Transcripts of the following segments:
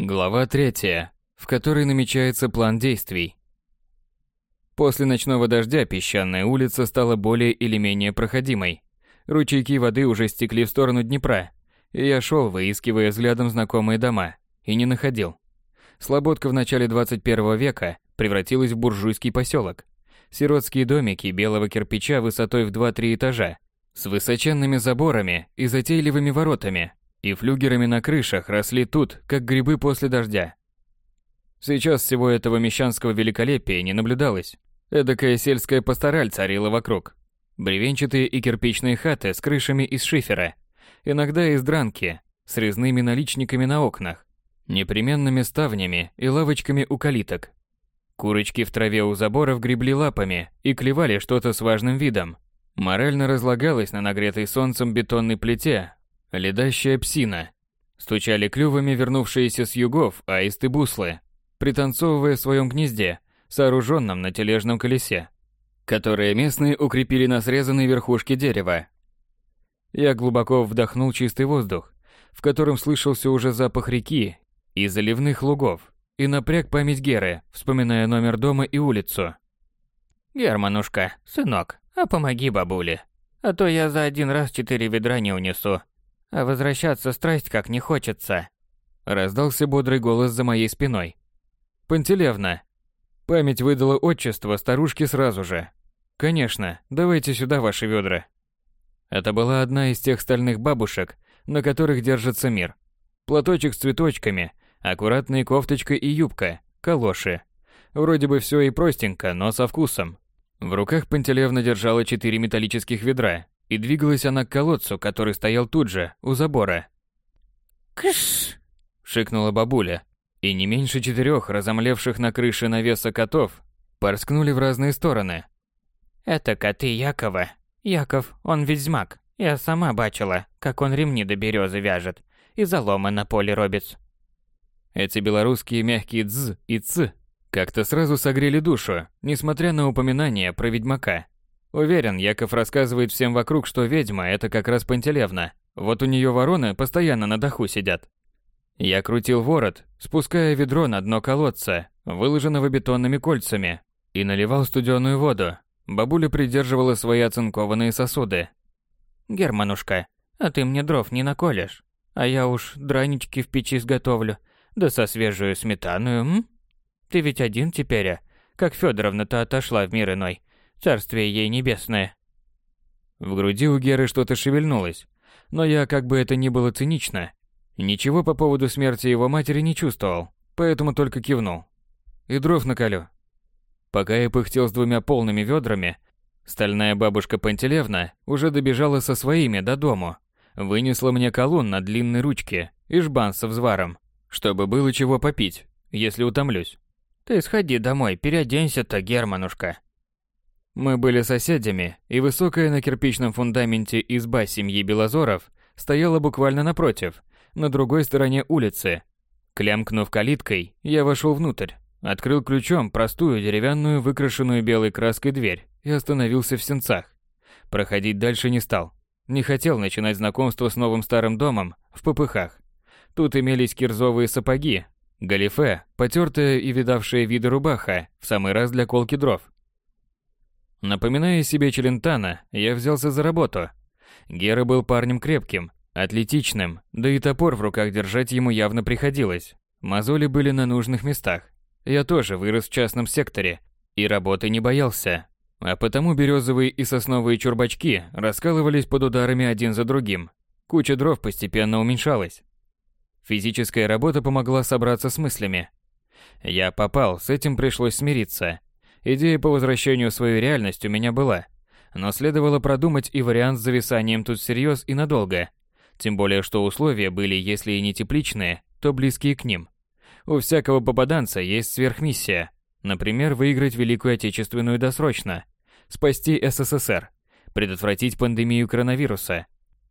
Глава третья, в которой намечается план действий. После ночного дождя песчаная улица стала более или менее проходимой. Ручейки воды уже стекли в сторону Днепра, и я шел, выискивая взглядом знакомые дома, и не находил. Слободка в начале 21 века превратилась в буржуйский поселок. Сиротские домики белого кирпича высотой в 2-3 этажа, с высоченными заборами и затейливыми воротами, и флюгерами на крышах росли тут, как грибы после дождя. Сейчас всего этого мещанского великолепия не наблюдалось. Эдакая сельская пастораль царила вокруг. Бревенчатые и кирпичные хаты с крышами из шифера, иногда из дранки, с резными наличниками на окнах, непременными ставнями и лавочками у калиток. Курочки в траве у заборов гребли лапами и клевали что-то с важным видом. Морально разлагалась на нагретой солнцем бетонной плите ледащая псина. Стучали клювами вернувшиеся с югов аисты-буслы, пританцовывая в своем гнезде, сооруженном на тележном колесе, которое местные укрепили на срезанной верхушке дерева. Я глубоко вдохнул чистый воздух, в котором слышался уже запах реки и заливных лугов, и напряг память Геры, вспоминая номер дома и улицу. «Германушка, сынок, а помоги бабуле, а то я за один раз четыре ведра не унесу. А возвращаться страсть как не хочется. Раздался бодрый голос за моей спиной. Пантелевна. Память выдала отчество старушке сразу же. Конечно, давайте сюда ваши ведра. Это была одна из тех стальных бабушек, на которых держится мир. Платочек с цветочками, аккуратная кофточка и юбка, калоши. Вроде бы все и простенько, но со вкусом. В руках Пантелевна держала четыре металлических ведра, и двигалась она к колодцу, который стоял тут же, у забора. «Кыш!» — шикнула бабуля, и не меньше четырех разомлевших на крыше навеса котов порскнули в разные стороны. «Это коты Якова. Яков, он ведьмак. Я сама бачила, как он ремни до березы вяжет и заломы на поле робит». Эти белорусские мягкие «дз» и «ц» как-то сразу согрели душу, несмотря на упоминание про ведьмака. Уверен, Яков рассказывает всем вокруг, что ведьма – это как раз Пантелевна. Вот у нее вороны постоянно на даху сидят. Я крутил ворот, спуская ведро на дно колодца, выложенного бетонными кольцами, и наливал студеную воду. Бабуля придерживала свои оцинкованные сосуды. «Германушка, а ты мне дров не наколешь? А я уж дранички в печи сготовлю, да со свежую сметаную, м? Ты ведь один теперь, а? Как Федоровна-то отошла в мир иной, Царствие ей небесное. В груди у Геры что-то шевельнулось, но я, как бы это ни было цинично, ничего по поводу смерти его матери не чувствовал, поэтому только кивнул. И дров наколю. Пока я пыхтел с двумя полными ведрами, стальная бабушка Пантелевна уже добежала со своими до дому, вынесла мне колун на длинной ручке и жбан со взваром, чтобы было чего попить, если утомлюсь. Ты сходи домой, переоденься-то, Германушка. Мы были соседями, и высокая на кирпичном фундаменте изба семьи Белозоров стояла буквально напротив, на другой стороне улицы. Клямкнув калиткой, я вошел внутрь, открыл ключом простую деревянную выкрашенную белой краской дверь и остановился в сенцах. Проходить дальше не стал. Не хотел начинать знакомство с новым старым домом в попыхах. Тут имелись кирзовые сапоги, галифе, потертая и видавшая виды рубаха, в самый раз для колки дров. Напоминая себе Челентана, я взялся за работу. Гера был парнем крепким, атлетичным, да и топор в руках держать ему явно приходилось. Мозоли были на нужных местах. Я тоже вырос в частном секторе и работы не боялся. А потому березовые и сосновые чурбачки раскалывались под ударами один за другим. Куча дров постепенно уменьшалась. Физическая работа помогла собраться с мыслями. Я попал, с этим пришлось смириться. Идея по возвращению в свою реальность у меня была, но следовало продумать и вариант с зависанием тут всерьез и надолго. Тем более, что условия были, если и не тепличные, то близкие к ним. У всякого попаданца есть сверхмиссия. Например, выиграть Великую Отечественную досрочно, спасти СССР, предотвратить пандемию коронавируса.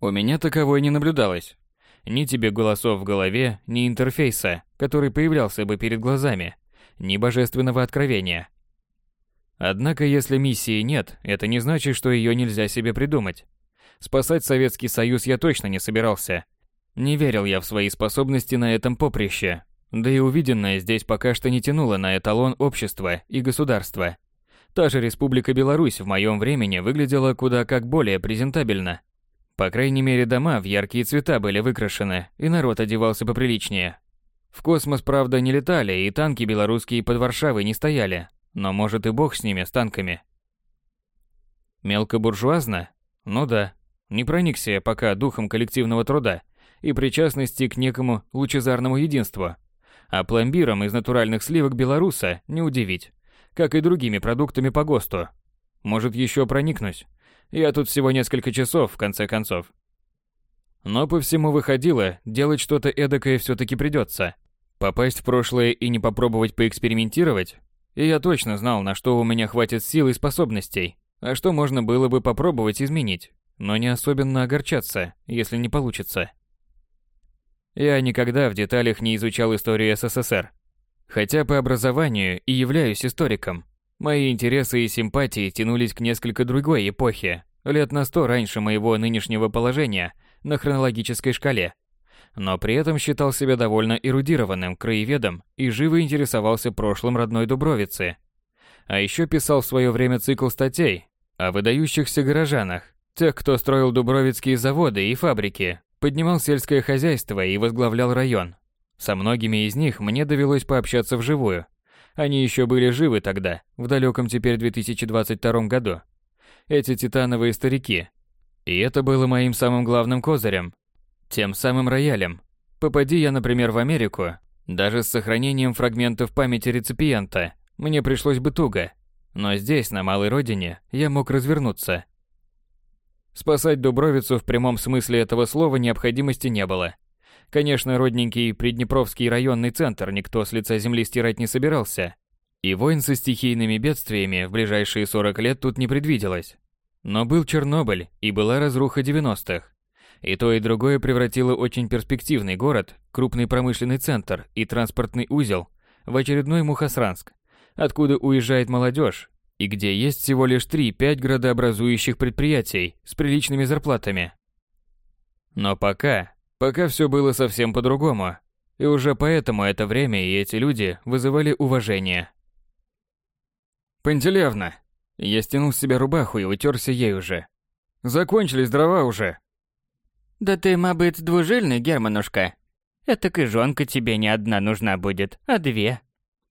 У меня таковой не наблюдалось. Ни тебе голосов в голове, ни интерфейса, который появлялся бы перед глазами, ни божественного откровения. Однако, если миссии нет, это не значит, что ее нельзя себе придумать. Спасать Советский Союз я точно не собирался. Не верил я в свои способности на этом поприще. Да и увиденное здесь пока что не тянуло на эталон общества и государства. Та же Республика Беларусь в моем времени выглядела куда как более презентабельно. По крайней мере, дома в яркие цвета были выкрашены, и народ одевался поприличнее. В космос, правда, не летали, и танки белорусские под Варшавой не стояли. Но может и бог с ними, с танками. Мелкобуржуазно? Ну да. Не проникся я пока духом коллективного труда и причастности к некому лучезарному единству. А пломбиром из натуральных сливок белоруса не удивить, как и другими продуктами по ГОСТу. Может еще проникнусь. Я тут всего несколько часов, в конце концов. Но по всему выходило, делать что-то эдакое все-таки придется. Попасть в прошлое и не попробовать поэкспериментировать? И я точно знал, на что у меня хватит сил и способностей, а что можно было бы попробовать изменить, но не особенно огорчаться, если не получится. Я никогда в деталях не изучал историю СССР. Хотя по образованию и являюсь историком. Мои интересы и симпатии тянулись к несколько другой эпохе, лет на сто раньше моего нынешнего положения на хронологической шкале. Но при этом считал себя довольно эрудированным краеведом и живо интересовался прошлым родной Дубровицы. А еще писал в свое время цикл статей о выдающихся горожанах, тех, кто строил дубровицкие заводы и фабрики, поднимал сельское хозяйство и возглавлял район. Со многими из них мне довелось пообщаться вживую. Они еще были живы тогда, в далеком теперь 2022 году. Эти титановые старики. И это было моим самым главным козырем. Тем самым роялем. Попади я, например, в Америку, даже с сохранением фрагментов памяти реципиента, мне пришлось бы туго. Но здесь, на малой родине, я мог развернуться. Спасать Дубровицу в прямом смысле этого слова необходимости не было. Конечно, родненький Приднепровский районный центр никто с лица земли стирать не собирался. И войн со стихийными бедствиями в ближайшие 40 лет тут не предвиделось. Но был Чернобыль и была разруха 90-х. И то, и другое превратило очень перспективный город, крупный промышленный центр и транспортный узел в очередной Мухосранск откуда уезжает молодежь, и где есть всего лишь 3-5 градообразующих предприятий с приличными зарплатами. Но пока, пока все было совсем по-другому, и уже поэтому это время и эти люди вызывали уважение. «Пантелевна!» Я стянул с себя рубаху и утерся ей уже. «Закончились дрова уже!» «Да ты, мабыть, двужильный, Германушка. Это и жонка тебе не одна нужна будет, а две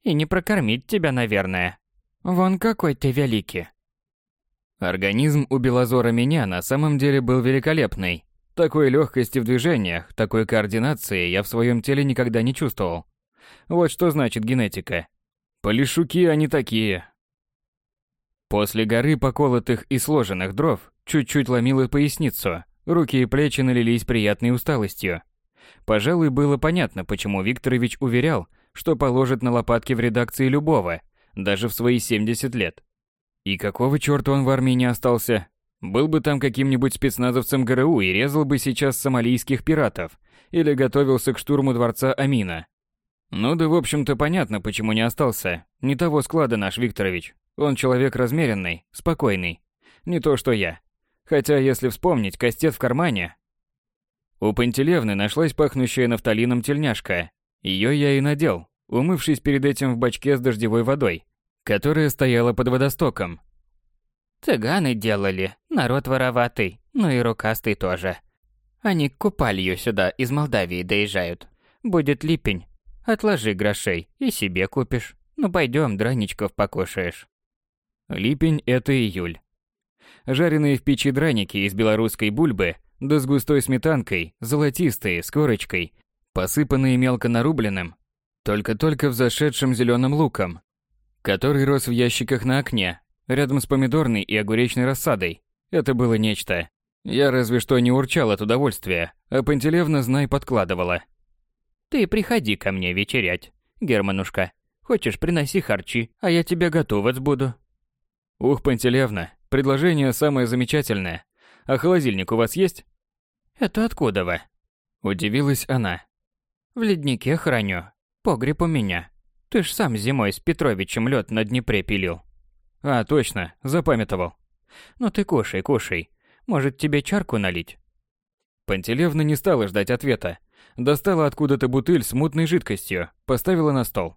и не прокормить тебя, наверное. Вон какой ты великий. Организм у Белозора меня на самом деле был великолепный. Такой легкости в движениях, такой координации я в своем теле никогда не чувствовал. Вот что значит генетика. Полишуки они такие. После горы поколотых и сложенных дров чуть-чуть ломило поясницу, руки и плечи налились приятной усталостью. Пожалуй, было понятно, почему Викторович уверял, что положит на лопатки в редакции любого, даже в свои 70 лет. И какого черта он в армии не остался? Был бы там каким-нибудь спецназовцем ГРУ и резал бы сейчас сомалийских пиратов, или готовился к штурму дворца Амина. Ну да, в общем-то, понятно, почему не остался. Не того склада наш Викторович. Он человек размеренный, спокойный. Не то, что я. Хотя, если вспомнить, кастет в кармане. У Пантелевны нашлась пахнущая нафталином тельняшка, ее я и надел, умывшись перед этим в бачке с дождевой водой, которая стояла под водостоком. Цыганы делали, народ вороватый, ну и рукастый тоже. Они к купалью сюда из Молдавии доезжают. Будет липень, отложи грошей и себе купишь. Ну пойдем, драничков покушаешь. Липень – это июль. Жареные в печи драники из белорусской бульбы, да с густой сметанкой, золотистые, с корочкой, посыпанные мелко нарубленным, только-только взошедшим зеленым луком, который рос в ящиках на окне, рядом с помидорной и огуречной рассадой. Это было нечто. Я разве что не урчал от удовольствия, а Пантелевна, знай, подкладывала. «Ты приходи ко мне вечерять, Германушка. Хочешь, приноси харчи, а я тебя готовить буду». «Ух, Пантелевна, предложение самое замечательное. А холодильник у вас есть?» «Это откуда вы?» Удивилась она. В леднике храню. Погреб у меня. Ты ж сам зимой с Петровичем лед на Днепре пилил. А, точно, запамятовал. Ну ты кушай, кушай. Может, тебе чарку налить? Пантелевна не стала ждать ответа, Достала откуда-то бутыль с мутной жидкостью, поставила на стол.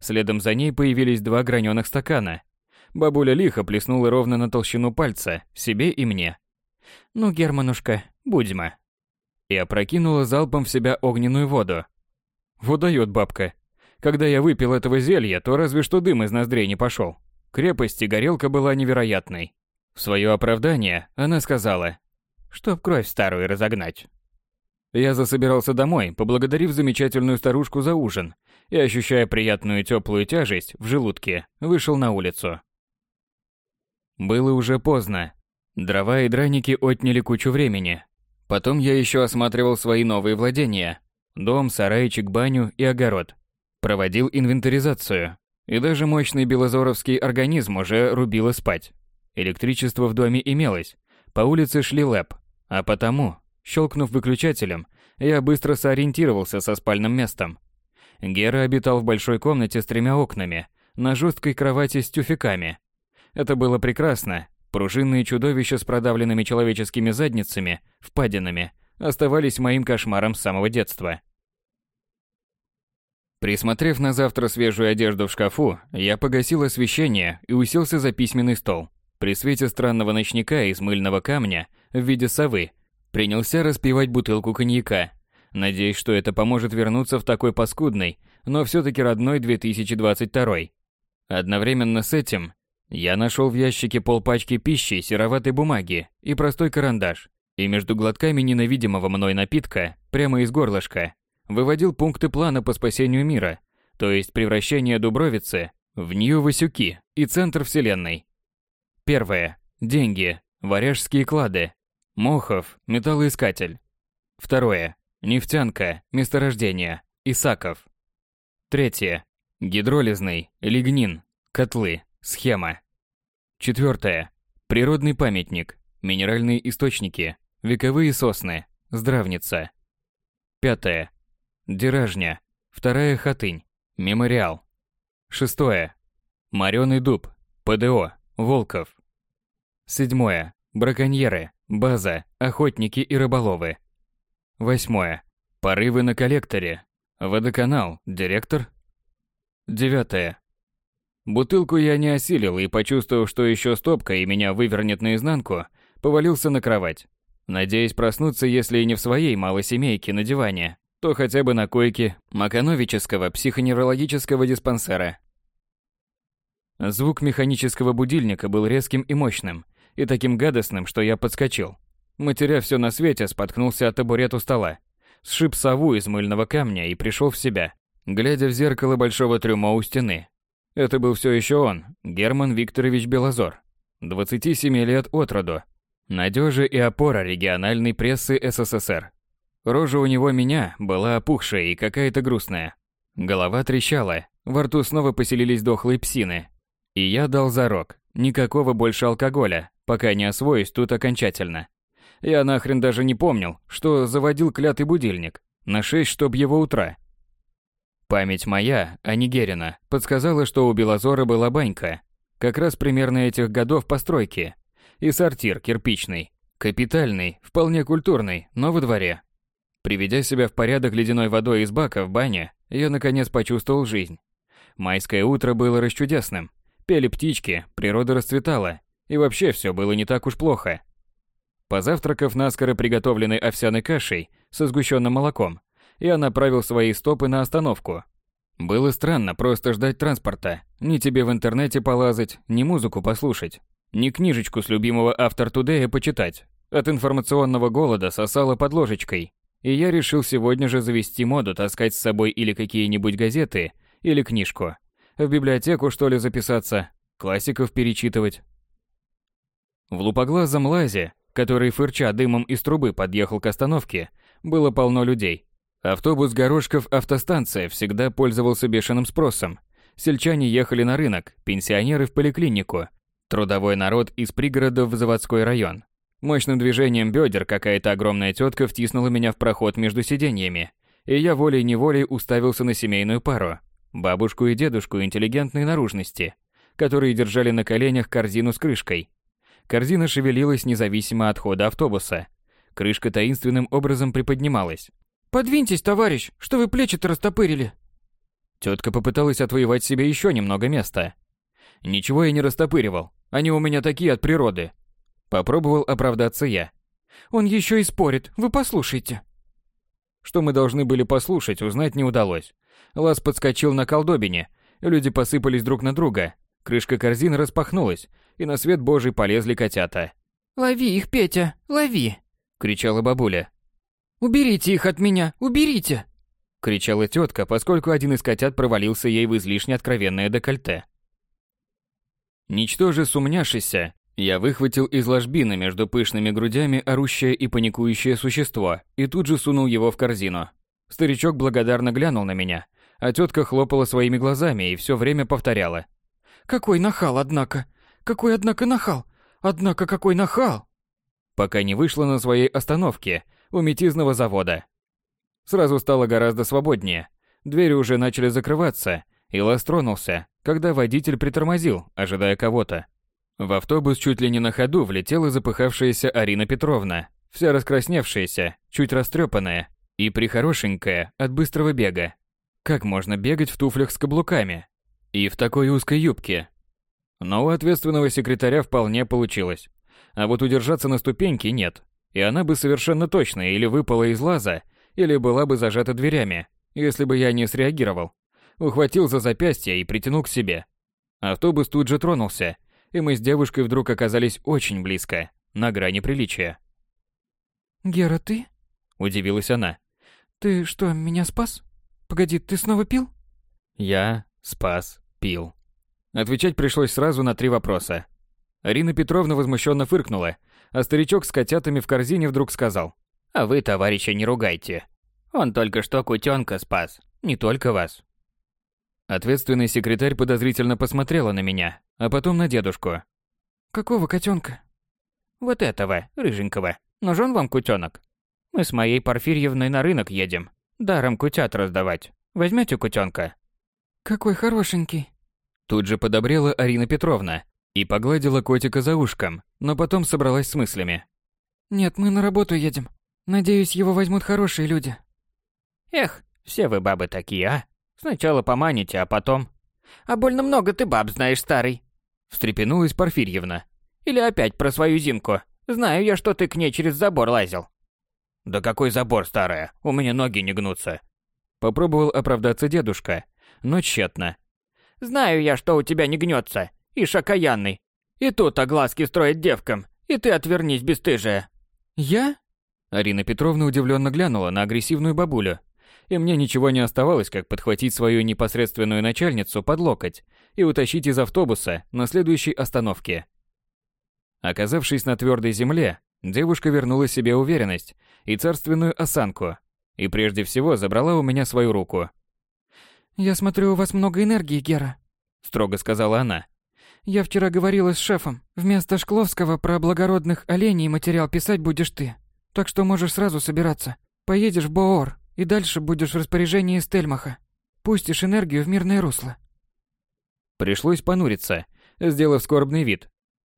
Следом за ней появились два граненых стакана. Бабуля лихо плеснула ровно на толщину пальца, себе и мне. «Ну, Германушка, будьма». И опрокинула залпом в себя огненную воду. Вот дает бабка. Когда я выпил этого зелья, то разве что дым из ноздрей не пошел. Крепость и горелка была невероятной. В свое оправдание она сказала, чтоб кровь старую разогнать. Я засобирался домой, поблагодарив замечательную старушку за ужин, и, ощущая приятную теплую тяжесть в желудке, вышел на улицу. Было уже поздно. Дрова и драники отняли кучу времени. Потом я еще осматривал свои новые владения. Дом, сарайчик, баню и огород. Проводил инвентаризацию. И даже мощный белозоровский организм уже рубило спать. Электричество в доме имелось. По улице шли лэп. А потому, щелкнув выключателем, я быстро сориентировался со спальным местом. Гера обитал в большой комнате с тремя окнами, на жесткой кровати с тюфяками. Это было прекрасно. Пружинные чудовища с продавленными человеческими задницами, впадинами, оставались моим кошмаром с самого детства. Присмотрев на завтра свежую одежду в шкафу, я погасил освещение и уселся за письменный стол. При свете странного ночника из мыльного камня в виде совы принялся распивать бутылку коньяка, надеясь, что это поможет вернуться в такой паскудный, но все-таки родной 2022. Одновременно с этим я нашел в ящике полпачки пищи сероватой бумаги и простой карандаш, и между глотками ненавидимого мной напитка, прямо из горлышка, выводил пункты плана по спасению мира, то есть превращение Дубровицы в Нью-Васюки и центр вселенной. Первое. Деньги. Варяжские клады. Мохов. Металлоискатель. Второе. Нефтянка. Месторождение. Исаков. Третье. Гидролизный. Лигнин. Котлы. Схема. Четвертое. Природный памятник. Минеральные источники. Вековые сосны. Здравница. Пятое. Диражня. Вторая Хатынь. Мемориал. Шестое. Морёный дуб. ПДО. Волков. Седьмое. Браконьеры. База. Охотники и рыболовы. Восьмое. Порывы на коллекторе. Водоканал. Директор. Девятое. Бутылку я не осилил и, почувствовав, что еще стопка и меня вывернет наизнанку, повалился на кровать, надеясь проснуться, если и не в своей малой семейке на диване, то хотя бы на койке Макановического психоневрологического диспансера. Звук механического будильника был резким и мощным, и таким гадостным, что я подскочил. Матеря все на свете, споткнулся от табурет у стола, сшиб сову из мыльного камня и пришел в себя, глядя в зеркало большого трюмо у стены. Это был все еще он, Герман Викторович Белозор, 27 лет от роду, надежа и опора региональной прессы СССР. Рожа у него меня была опухшая и какая-то грустная. Голова трещала, во рту снова поселились дохлые псины. И я дал зарок, никакого больше алкоголя, пока не освоюсь тут окончательно. Я нахрен даже не помнил, что заводил клятый будильник на 6, чтоб его утра. Память моя, а не Герина, подсказала, что у Белозора была банька, как раз примерно этих годов постройки, и сортир кирпичный, капитальный, вполне культурный, но во дворе. Приведя себя в порядок ледяной водой из бака в бане, я наконец почувствовал жизнь. Майское утро было расчудесным. Пели птички, природа расцветала, и вообще все было не так уж плохо. Позавтракав наскоро приготовленной овсяной кашей со сгущенным молоком, я направил свои стопы на остановку. Было странно просто ждать транспорта, ни тебе в интернете полазать, ни музыку послушать, ни книжечку с любимого автор Тудея почитать. От информационного голода сосало под ложечкой, и я решил сегодня же завести моду таскать с собой или какие-нибудь газеты, или книжку. В библиотеку, что ли, записаться, классиков перечитывать. В лупоглазом лазе, который фырча дымом из трубы подъехал к остановке, было полно людей. Автобус Горошков автостанция всегда пользовался бешеным спросом. Сельчане ехали на рынок, пенсионеры в поликлинику, трудовой народ из пригородов в заводской район. Мощным движением бедер какая-то огромная тетка втиснула меня в проход между сиденьями, и я волей-неволей уставился на семейную пару, бабушку и дедушку интеллигентной наружности, которые держали на коленях корзину с крышкой. Корзина шевелилась независимо от хода автобуса. Крышка таинственным образом приподнималась. Подвиньтесь, товарищ, что вы плечи-то растопырили? Тетка попыталась отвоевать себе еще немного места. Ничего я не растопыривал, они у меня такие от природы. Попробовал оправдаться я. Он еще и спорит, вы послушайте. Что мы должны были послушать, узнать не удалось. Лаз подскочил на колдобине, люди посыпались друг на друга. Крышка корзины распахнулась, и на свет божий полезли котята. «Лови их, Петя, лови!» — кричала бабуля. «Уберите их от меня, уберите!» — кричала тетка, поскольку один из котят провалился ей в излишне откровенное декольте. Ничтоже сумняшися, я выхватил из ложбины между пышными грудями орущее и паникующее существо и тут же сунул его в корзину. Старичок благодарно глянул на меня, а тетка хлопала своими глазами и все время повторяла. «Какой нахал, однако! Какой, однако, нахал! Однако, какой нахал!» Пока не вышла на своей остановке у метизного завода. Сразу стало гораздо свободнее. Двери уже начали закрываться, и Лас тронулся, когда водитель притормозил, ожидая кого-то. В автобус чуть ли не на ходу влетела запыхавшаяся Арина Петровна, вся раскрасневшаяся, чуть растрепанная и прихорошенькая от быстрого бега. Как можно бегать в туфлях с каблуками? И в такой узкой юбке? Но у ответственного секретаря вполне получилось. А вот удержаться на ступеньке нет. И она бы совершенно точно или выпала из лаза, или была бы зажата дверями, если бы я не среагировал. Ухватил за запястье и притянул к себе. Автобус тут же тронулся, и мы с девушкой вдруг оказались очень близко, на грани приличия. «Гера, ты?» – удивилась она. «Ты что, меня спас? Погоди, ты снова пил?» «Я спас, пил». Отвечать пришлось сразу на три вопроса. Арина Петровна возмущенно фыркнула, а старичок с котятами в корзине вдруг сказал. «А вы, товарища, не ругайте. Он только что кутенка спас, не только вас». Ответственный секретарь подозрительно посмотрела на меня, а потом на дедушку. «Какого котенка?» «Вот этого, рыженького. Нужен вам кутенок? Мы с моей Порфирьевной на рынок едем. Даром кутят раздавать. Возьмете кутенка?» «Какой хорошенький». Тут же подобрела Арина Петровна и погладила котика за ушком, но потом собралась с мыслями. «Нет, мы на работу едем. Надеюсь, его возьмут хорошие люди». «Эх, все вы бабы такие, а? Сначала поманите, а потом...» «А больно много ты баб знаешь, старый», встрепенулась Порфирьевна. Или опять про свою Зинку? Знаю я, что ты к ней через забор лазил. Да какой забор, старая? У меня ноги не гнутся. Попробовал оправдаться дедушка, но тщетно. Знаю я, что у тебя не гнется. И шакаянный. И тут огласки строит девкам. И ты отвернись, бесстыжая. Я? Арина Петровна удивленно глянула на агрессивную бабулю. И мне ничего не оставалось, как подхватить свою непосредственную начальницу под локоть и утащить из автобуса на следующей остановке. Оказавшись на твердой земле, девушка вернула себе уверенность и царственную осанку, и прежде всего забрала у меня свою руку. «Я смотрю, у вас много энергии, Гера», — строго сказала она. «Я вчера говорила с шефом. Вместо Шкловского про благородных оленей материал писать будешь ты. Так что можешь сразу собираться. Поедешь в Боор, и дальше будешь в распоряжении Стельмаха. Пустишь энергию в мирное русло. Пришлось понуриться, сделав скорбный вид.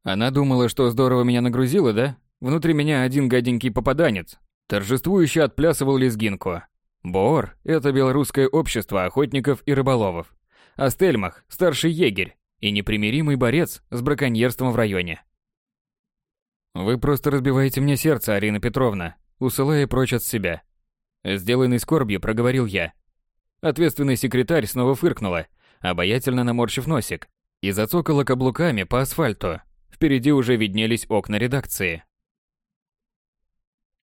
Она думала, что здорово меня нагрузила, да? Внутри меня один гаденький попаданец, торжествующе отплясывал лезгинку. Боор – это белорусское общество охотников и рыболовов. А Стельмах – старший егерь и непримиримый борец с браконьерством в районе. Вы просто разбиваете мне сердце, Арина Петровна, усылая прочь от себя. Сделанный скорбью проговорил я. Ответственный секретарь снова фыркнула, обаятельно наморщив носик, и зацокала каблуками по асфальту. Впереди уже виднелись окна редакции.